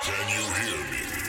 Can you hear me?